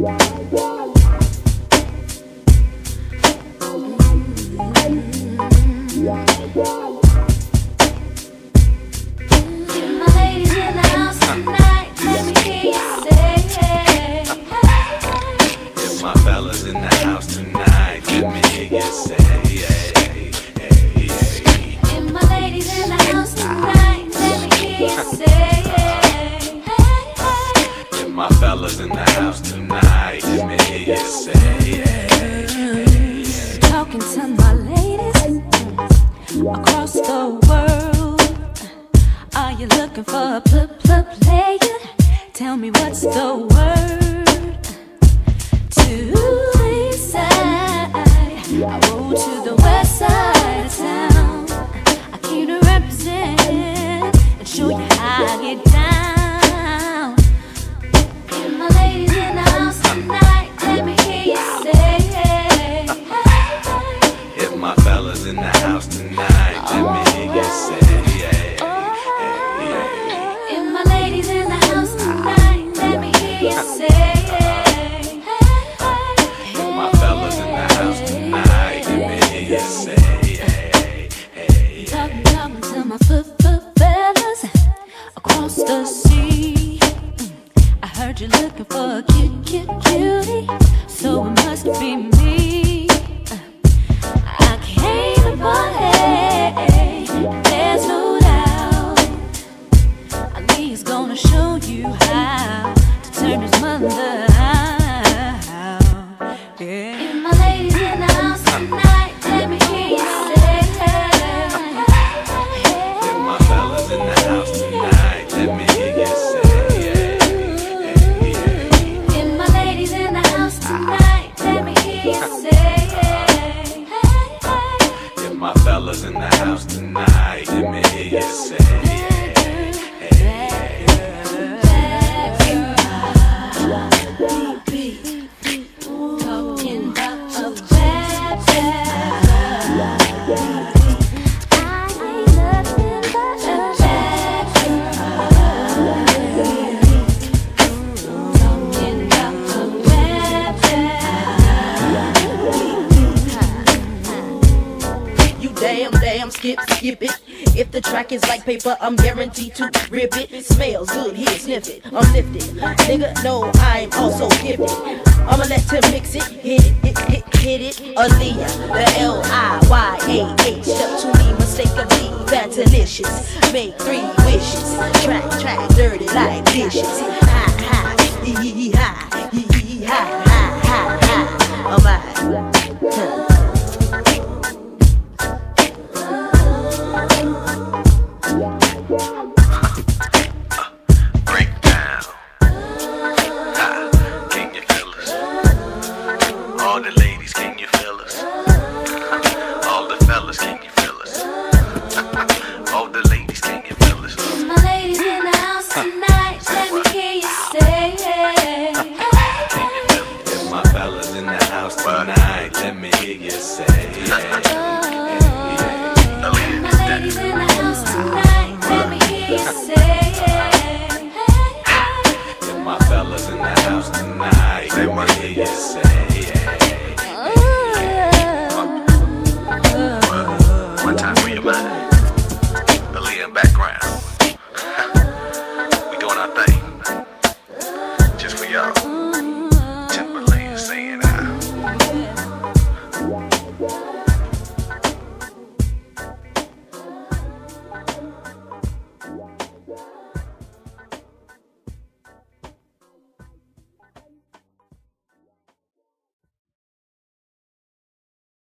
Yeah. talking to my ladies across the world. Are you looking for a player? Tell me what's the word to east side. I to the west side of town. I came to represent and show you how I get. Heard you're looking for a cute, cute cutie So it must be me. I came to party There's no doubt. Ali is gonna show you how To turn his mother Tonight, let me hear you say hey, hey, hey. If my fellas in the house tonight, let me hear you say Damn, damn, skip, skip it. If the track is like paper, I'm guaranteed to rip it. it smells good, here, sniff it. I'm lifted. Nigga, no, I'm also gifted. I'ma let him mix it, hit it, hit, hit, hit it. Aaliyah, the L I Y A H. Step to me, mistakenly, that's delicious. Make three wishes. Track, track, dirty like dishes. Ha ha, hee hee hee ha. house tonight. Let me hear you say. Yeah.